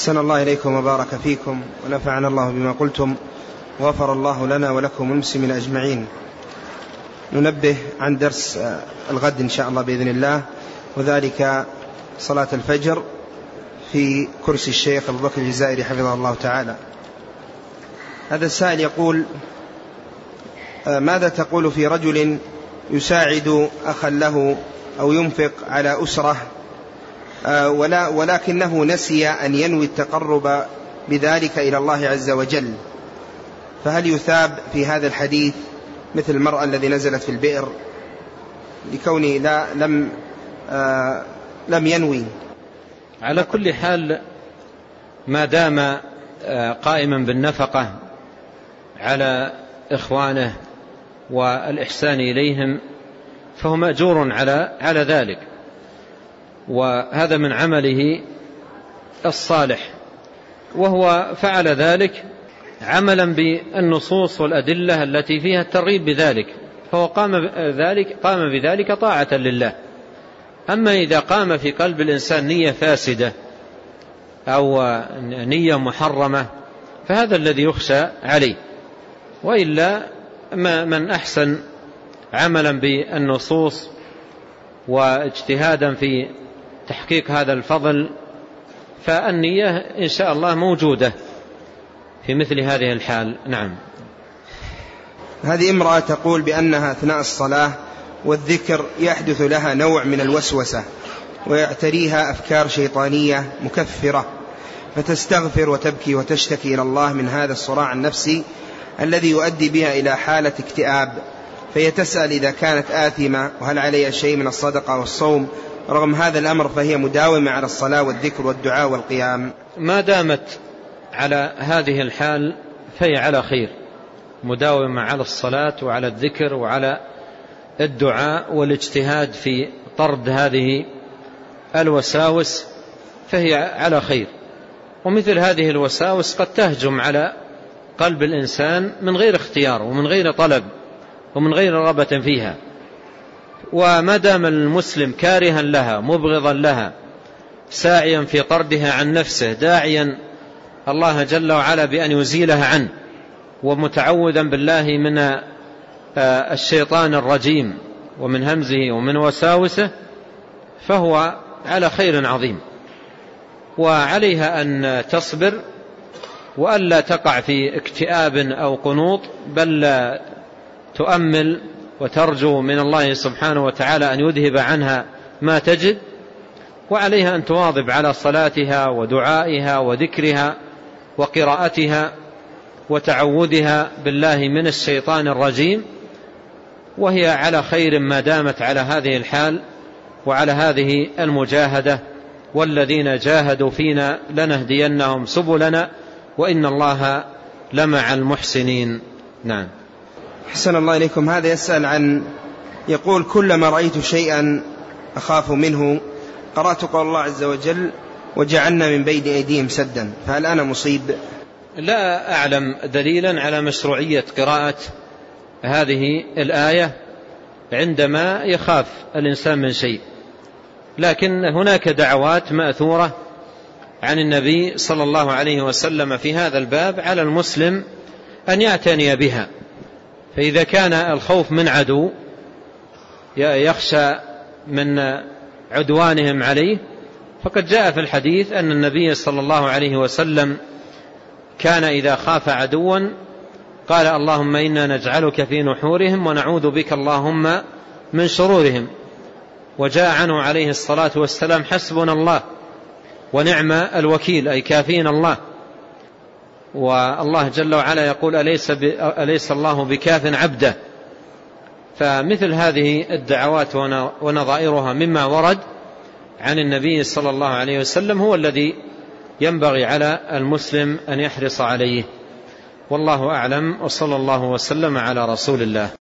أحسن الله إليكم وبارك فيكم ونفعنا الله بما قلتم وغفر الله لنا ولكم المسلمين أجمعين. ننبه عن درس الغد إن شاء الله بإذن الله وذلك صلاة الفجر في كرسي الشيخ أبو بكر الجزائري حفظه الله تعالى. هذا السائل يقول ماذا تقول في رجل يساعد أخا له أو ينفق على أسرة ولا ولكنه نسي أن ينوي التقرب بذلك إلى الله عز وجل. فهل يثاب في هذا الحديث مثل المرأة الذي نزلت في البئر؟ لكونه لا لم آه لم ينوي. على كل حال ما دام قائما بالنفقة على إخوانه والإحسان إليهم فهو مأجور على على ذلك. وهذا من عمله الصالح وهو فعل ذلك عملا بالنصوص والأدلة التي فيها الترغيب بذلك فهو قام ذلك قام بذلك طاعة لله. أما إذا قام في قلب الإنسان نية فاسدة أو نية محرمة فهذا الذي يخشى عليه. وإلا من أحسن عملا بالنصوص واجتهادا في تحقيق هذا الفضل فالنية إن شاء الله موجودة في مثل هذه الحال. نعم. هذه امرأة تقول بأنها أثناء الصلاة والذكر يحدث لها نوع من الوسوسة ويعتريها أفكار شيطانية مكفرة فتستغفر وتبكي وتشتكي إلى الله من هذا الصراع النفسي الذي يؤدي بها إلى حالة اكتئاب. فهي تسأل إذا كانت آثمة وهل عليها شيء من الصدقة والصوم؟ رغم هذا الأمر فهي مداومة على الصلاة والذكر والدعاء والقيام. ما دامت على هذه الحال فهي على خير. مداومة على الصلاة وعلى الذكر وعلى الدعاء والاجتهاد في طرد هذه الوساوس فهي على خير. ومثل هذه الوساوس قد تهجم على قلب الإنسان من غير اختيار ومن غير طلب ومن غير رغبة فيها. وما دام المسلم كارها لها مبغضا لها ساعيا في طردها عن نفسه داعيا الله جل وعلا بأن يزيلها عنه ومتعوذا بالله من الشيطان الرجيم ومن همزه ومن وساوسه فهو على خير عظيم. وعليها أن تصبر وألا تقع في اكتئاب أو قنوط بل تؤمل وترجو من الله سبحانه وتعالى أن يذهب عنها ما تجد وعليها أن تواظب على صلاتها ودعائها وذكرها وقراءتها وتعوذها بالله من الشيطان الرجيم وهي على خير ما دامت على هذه الحال وعلى هذه المجاهدة والذين جاهدوا فينا لنهدينهم سبلنا وإن الله لمع المحسنين. نعم. حسن الله إليكم. هذا يسأل عن يقول كلما رأيت شيئا أخاف منه قرأت قول الله عز وجل وجعلنا من بين أيديهم سدا فهل أنا مصيب؟ لا أعلم دليلا على مشروعية قراءة هذه الآية عندما يخاف الإنسان من شيء. لكن هناك دعوات مأثورة عن النبي صلى الله عليه وسلم في هذا الباب على المسلم أن يعتني بها. فإذا كان الخوف من عدو يخشى من عدوانهم عليه فقد جاء في الحديث أن النبي صلى الله عليه وسلم كان إذا خاف عدوا قال اللهم إنا نجعلك في نحورهم ونعوذ بك اللهم من شرورهم. وجاء عنه عليه الصلاة والسلام حسبنا الله ونعم الوكيل أي كافين الله. والله جل وعلا يقول أليس, أليس الله بكاف عبده؟ فمثل هذه الدعوات ونظائرها مما ورد عن النبي صلى الله عليه وسلم هو الذي ينبغي على المسلم أن يحرص عليه. والله أعلم وصلى الله وسلم على رسول الله.